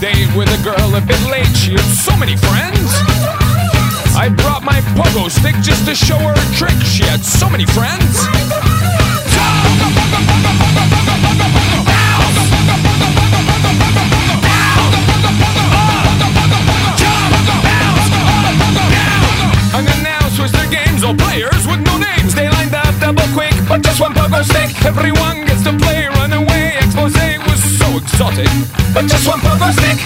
date with a girl a bit late. She had so many friends. I brought my pogo stick just to show her a trick. She had so many friends. Unannounced was their games, all players with no names. They lined up double quick, but just one pogo stick. Everyone gets to play exotic, but just one pogo stick.